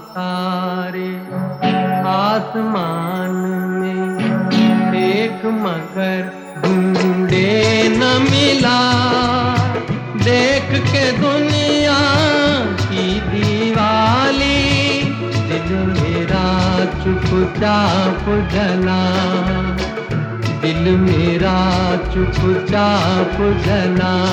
तारे आसमान में एक मगर ढूंढे न मिला। देख के दुनिया की दीवाली, दिल मेरा चुपचाप जला। दिल मेरा चुपचाप जला।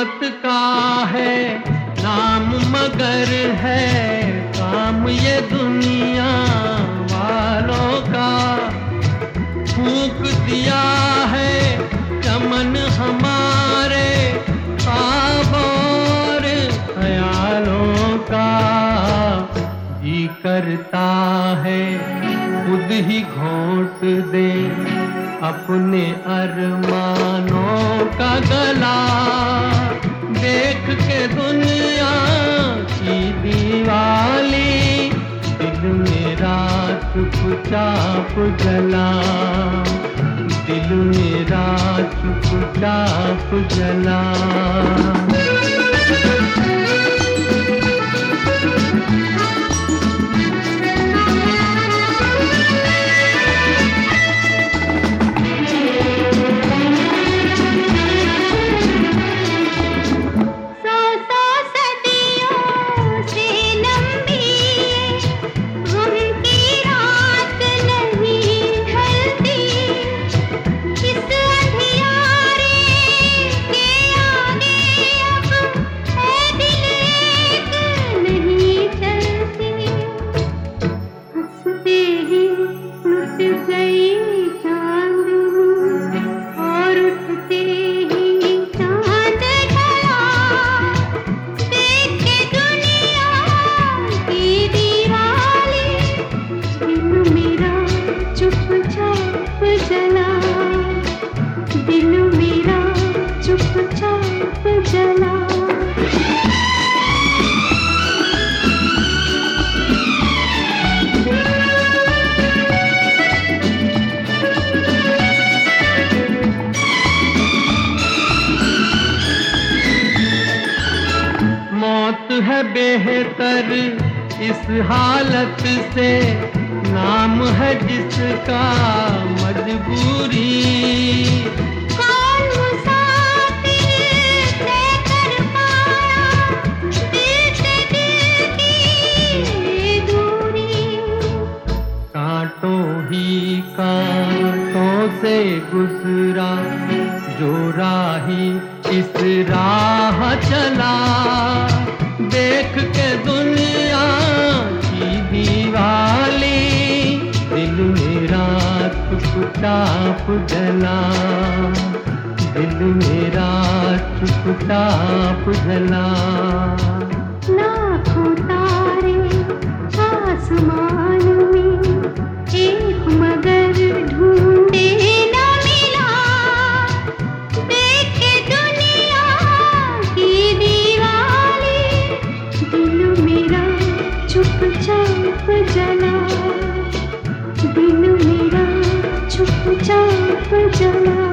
किस्मत का है, नाम मगर है, काम ये दुनिया वालों का। फूक दिया है, चमन हमारे और ख्यालों का। जी करता है, खुद ही घोट दे अपने अरमानों का गला देख के दुनिया की दीवाली, दिल मेरा चुपचाप जला। दिल मेरा चुपचाप जला। दिल मेरा चुपचाप जला। मौत है बेहतर इस हालत से नाम है जिसका मजबूरी। से गुजरा, जो राही इस राह चला। देख के दुनिया की दीवाली, दिल मेरा चुपचाप जला। दिल मेरा चुपचाप जला। लाखों आसमान में, एक मगर चुपचाप जला बिन मेरा चुपचाप जला